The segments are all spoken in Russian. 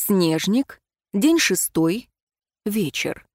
Снежник. День шестой. Вечер.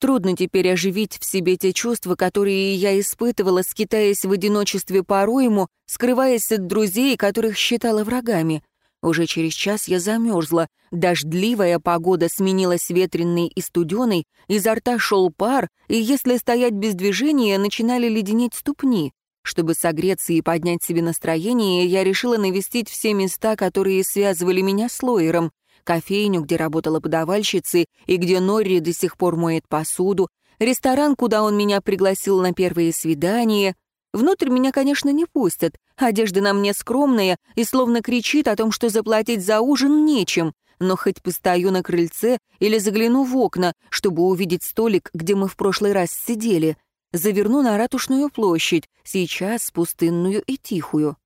Трудно теперь оживить в себе те чувства, которые я испытывала, скитаясь в одиночестве по-роему, скрываясь от друзей, которых считала врагами. Уже через час я замерзла, дождливая погода сменилась ветренной и студеной, изо рта шел пар, и если стоять без движения, начинали леденеть ступни. Чтобы согреться и поднять себе настроение, я решила навестить все места, которые связывали меня с Лойером. Кофейню, где работала подавальщицей, и где Норри до сих пор моет посуду, ресторан, куда он меня пригласил на первые свидания. Внутрь меня, конечно, не пустят. Одежда на мне скромная и словно кричит о том, что заплатить за ужин нечем. Но хоть постою на крыльце или загляну в окна, чтобы увидеть столик, где мы в прошлый раз сидели заверну на ратушную площадь, сейчас пустынную и тихую.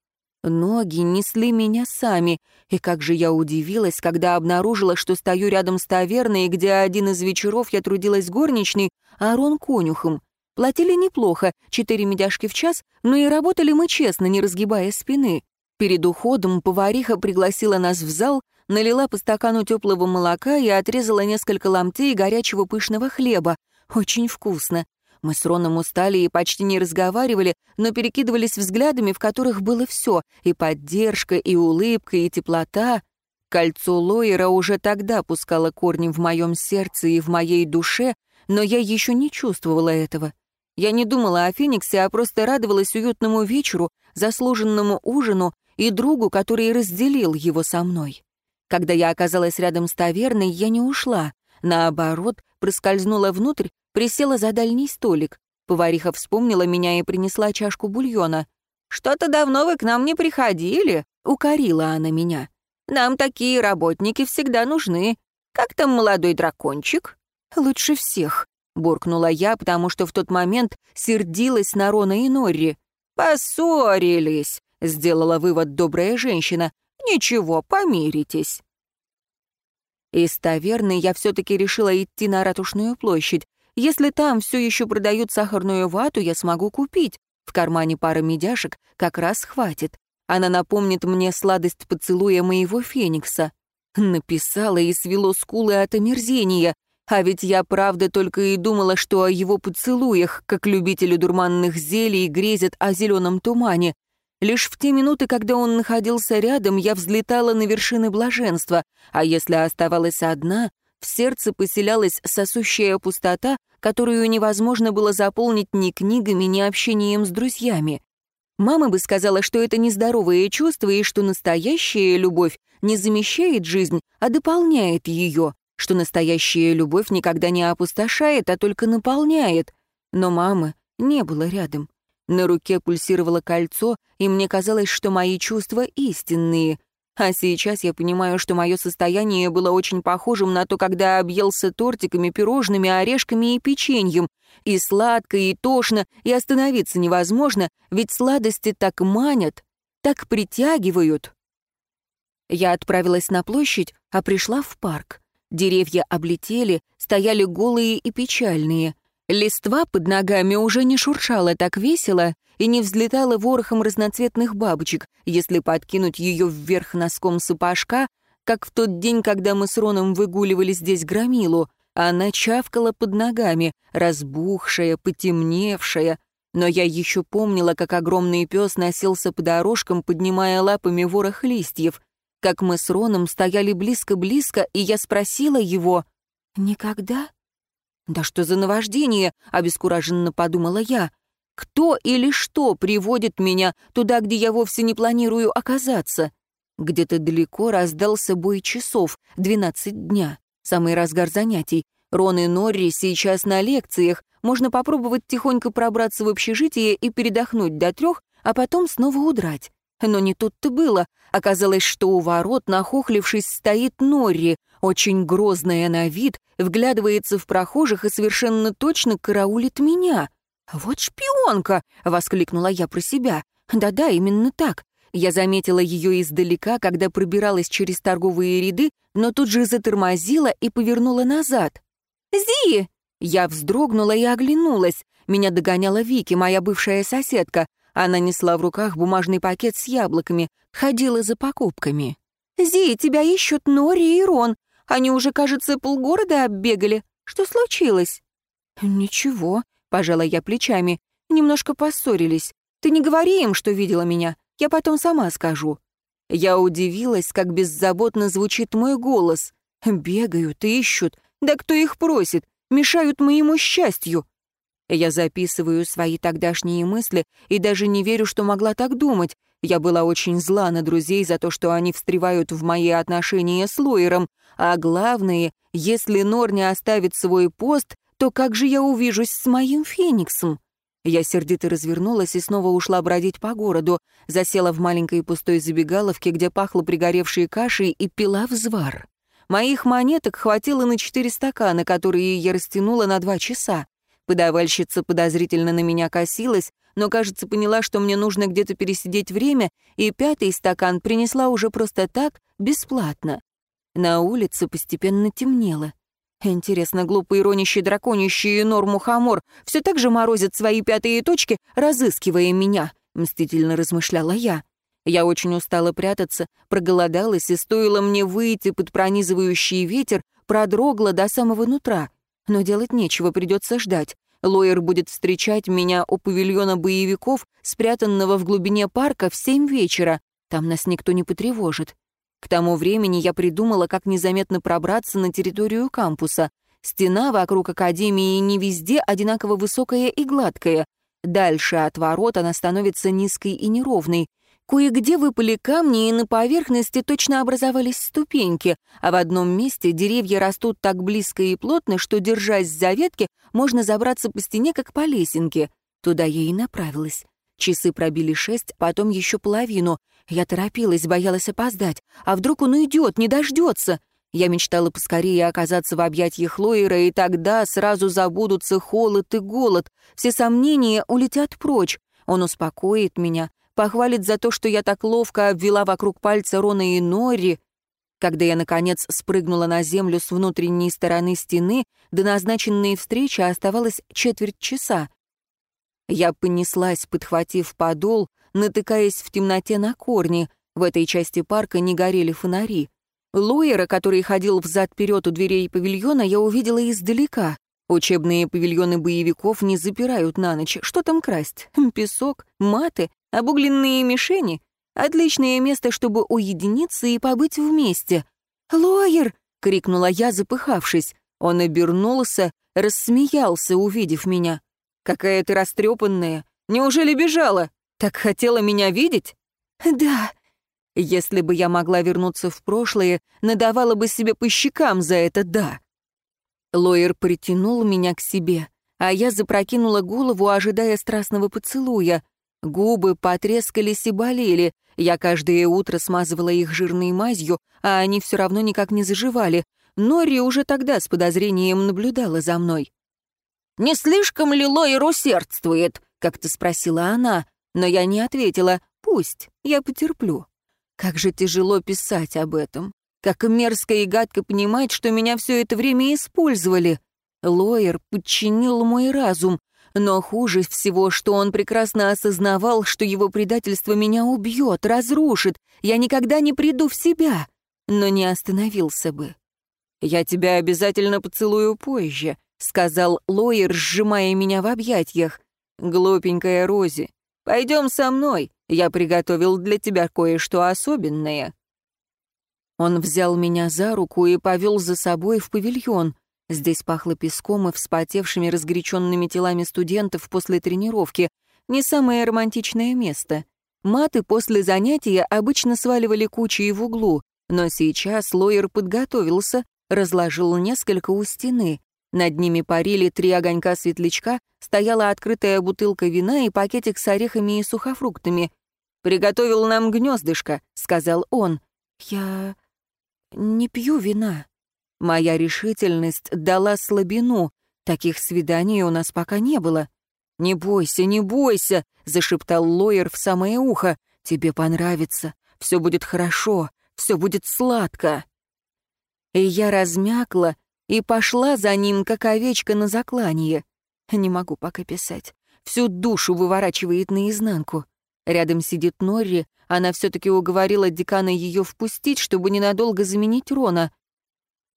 Ноги несли меня сами, и как же я удивилась, когда обнаружила, что стою рядом с таверной, где один из вечеров я трудилась горничной, а Рон конюхом. Платили неплохо, четыре медяшки в час, но и работали мы честно, не разгибая спины. Перед уходом повариха пригласила нас в зал, налила по стакану теплого молока и отрезала несколько ломтей горячего пышного хлеба. Очень вкусно. Мы с Роном устали и почти не разговаривали, но перекидывались взглядами, в которых было все — и поддержка, и улыбка, и теплота. Кольцо Лоера уже тогда пускало корни в моем сердце и в моей душе, но я еще не чувствовала этого. Я не думала о Фениксе, а просто радовалась уютному вечеру, заслуженному ужину и другу, который разделил его со мной. Когда я оказалась рядом с таверной, я не ушла. Наоборот, проскользнула внутрь Присела за дальний столик. Повариха вспомнила меня и принесла чашку бульона. «Что-то давно вы к нам не приходили», — укорила она меня. «Нам такие работники всегда нужны. Как там молодой дракончик?» «Лучше всех», — буркнула я, потому что в тот момент сердилась на Рона и Норри. «Поссорились», — сделала вывод добрая женщина. «Ничего, помиритесь». Из таверны я все-таки решила идти на Ратушную площадь. Если там все еще продают сахарную вату, я смогу купить. В кармане пара медяшек как раз хватит. Она напомнит мне сладость поцелуя моего феникса. Написала и свело скулы от омерзения. А ведь я, правда, только и думала, что о его поцелуях, как любителю дурманных зелий, грезят о зеленом тумане. Лишь в те минуты, когда он находился рядом, я взлетала на вершины блаженства, а если оставалась одна, в сердце поселялась сосущая пустота, которую невозможно было заполнить ни книгами, ни общением с друзьями. Мама бы сказала, что это нездоровое чувство и что настоящая любовь не замещает жизнь, а дополняет ее, что настоящая любовь никогда не опустошает, а только наполняет. Но мамы не было рядом. На руке пульсировало кольцо, и мне казалось, что мои чувства истинные — а сейчас я понимаю, что мое состояние было очень похожим на то, когда объелся тортиками, пирожными, орешками и печеньем. И сладко, и тошно, и остановиться невозможно, ведь сладости так манят, так притягивают. Я отправилась на площадь, а пришла в парк. Деревья облетели, стояли голые и печальные. Листва под ногами уже не шуршала так весело и не взлетала ворохом разноцветных бабочек, если подкинуть ее вверх носком сапожка, как в тот день, когда мы с Роном выгуливали здесь громилу. Она чавкала под ногами, разбухшая, потемневшая. Но я еще помнила, как огромный пес носился по дорожкам, поднимая лапами ворох листьев. Как мы с Роном стояли близко-близко, и я спросила его «Никогда?» «Да что за наваждение?» — обескураженно подумала я. «Кто или что приводит меня туда, где я вовсе не планирую оказаться?» Где-то далеко раздался бой часов, двенадцать дня, самый разгар занятий. Рон и Норри сейчас на лекциях, можно попробовать тихонько пробраться в общежитие и передохнуть до трех, а потом снова удрать. Но не тут-то было. Оказалось, что у ворот, нахохлившись, стоит Норри, очень грозная на вид, вглядывается в прохожих и совершенно точно караулит меня. «Вот шпионка!» — воскликнула я про себя. «Да-да, именно так. Я заметила ее издалека, когда пробиралась через торговые ряды, но тут же затормозила и повернула назад. «Зи!» Я вздрогнула и оглянулась. Меня догоняла Вики, моя бывшая соседка. Она несла в руках бумажный пакет с яблоками, ходила за покупками. «Зи, тебя ищут Нори и Рон. Они уже, кажется, полгорода оббегали. Что случилось?» «Ничего», — пожала я плечами. «Немножко поссорились. Ты не говори им, что видела меня. Я потом сама скажу». Я удивилась, как беззаботно звучит мой голос. «Бегают, ищут. Да кто их просит? Мешают моему счастью». Я записываю свои тогдашние мысли и даже не верю, что могла так думать. Я была очень зла на друзей за то, что они встревают в мои отношения с Лойером, а главное, если Нор не оставит свой пост, то как же я увижусь с моим Фениксом? Я сердито развернулась и снова ушла бродить по городу, засела в маленькой пустой забегаловке, где пахло пригоревшей кашей, и пила взвар. Моих монеток хватило на четыре стакана, которые я растянула на два часа. Подавальщица подозрительно на меня косилась, но, кажется, поняла, что мне нужно где-то пересидеть время, и пятый стакан принесла уже просто так, бесплатно. На улице постепенно темнело. Интересно, глупые ронящие драконищие норму хамор все так же морозят свои пятые точки, разыскивая меня, мстительно размышляла я. Я очень устала прятаться, проголодалась, и стоило мне выйти под пронизывающий ветер, продрогла до самого нутра. Но делать нечего, придется ждать. Лоер будет встречать меня у павильона боевиков, спрятанного в глубине парка в семь вечера. Там нас никто не потревожит. К тому времени я придумала, как незаметно пробраться на территорию кампуса. Стена вокруг Академии не везде одинаково высокая и гладкая. Дальше от ворот она становится низкой и неровной. Кое-где выпали камни, и на поверхности точно образовались ступеньки, а в одном месте деревья растут так близко и плотно, что, держась за ветки, можно забраться по стене, как по лесенке. Туда я и направилась. Часы пробили шесть, потом еще половину. Я торопилась, боялась опоздать. А вдруг он уйдет, не дождется? Я мечтала поскорее оказаться в объятиях Лоера, и тогда сразу забудутся холод и голод. Все сомнения улетят прочь. Он успокоит меня, похвалит за то, что я так ловко обвела вокруг пальца Рона и Нори. Когда я, наконец, спрыгнула на землю с внутренней стороны стены, до назначенной встречи оставалось четверть часа. Я понеслась, подхватив подол, натыкаясь в темноте на корни. В этой части парка не горели фонари. Луэра, который ходил взад-вперед у дверей павильона, я увидела издалека. Учебные павильоны боевиков не запирают на ночь. Что там красть? Песок, маты, Обугленные мишени — отличное место, чтобы уединиться и побыть вместе. «Лоер!» — крикнула я, запыхавшись. Он обернулся, рассмеялся, увидев меня. «Какая ты растрепанная! Неужели бежала? Так хотела меня видеть?» «Да». Если бы я могла вернуться в прошлое, надавала бы себе по щекам за это «да». Лоер притянул меня к себе, а я запрокинула голову, ожидая страстного поцелуя. Губы потрескались и болели. Я каждое утро смазывала их жирной мазью, а они все равно никак не заживали. Нори уже тогда с подозрением наблюдала за мной. «Не слишком ли Лойер усердствует?» — как-то спросила она, но я не ответила. «Пусть, я потерплю». Как же тяжело писать об этом. Как мерзко и гадко понимать, что меня все это время использовали. Лоер подчинил мой разум, но хуже всего, что он прекрасно осознавал, что его предательство меня убьет, разрушит, я никогда не приду в себя, но не остановился бы. «Я тебя обязательно поцелую позже», — сказал Лоер, сжимая меня в объятиях. «Глупенькая Рози, пойдем со мной, я приготовил для тебя кое-что особенное». Он взял меня за руку и повел за собой в павильон. Здесь пахло песком и вспотевшими разгоряченными телами студентов после тренировки. Не самое романтичное место. Маты после занятия обычно сваливали кучей в углу, но сейчас Лоер подготовился, разложил несколько у стены. Над ними парили три огонька светлячка, стояла открытая бутылка вина и пакетик с орехами и сухофруктами. «Приготовил нам гнездышко», — сказал он. «Я не пью вина», Моя решительность дала слабину. Таких свиданий у нас пока не было. «Не бойся, не бойся», — зашептал Лоер в самое ухо. «Тебе понравится. Все будет хорошо. Все будет сладко». И я размякла и пошла за ним, как овечка на заклание. Не могу пока писать. Всю душу выворачивает наизнанку. Рядом сидит Норри, она все-таки уговорила декана ее впустить, чтобы ненадолго заменить Рона.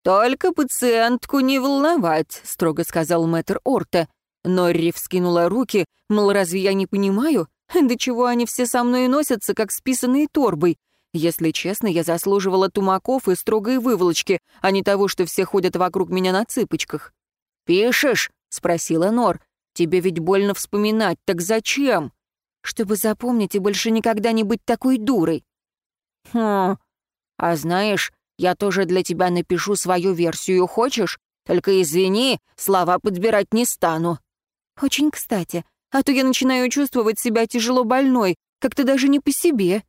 «Только пациентку не волновать», — строго сказал мэтр Орта. Норри вскинула руки, мол, разве я не понимаю? До чего они все со мной носятся, как с писаной торбой? Если честно, я заслуживала тумаков и строгой выволочки, а не того, что все ходят вокруг меня на цыпочках. «Пишешь?» — спросила Нор. «Тебе ведь больно вспоминать, так зачем?» «Чтобы запомнить и больше никогда не быть такой дурой». «Хм, а знаешь, я тоже для тебя напишу свою версию, хочешь? Только извини, слова подбирать не стану». «Очень кстати, а то я начинаю чувствовать себя тяжело больной, как-то даже не по себе».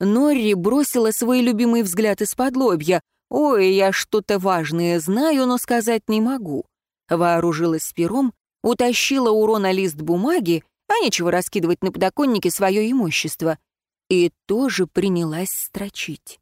Норри бросила свой любимый взгляд из-под лобья. «Ой, я что-то важное знаю, но сказать не могу». Вооружилась пером, утащила у Рона лист бумаги, а нечего раскидывать на подоконнике свое имущество. И тоже принялась строчить.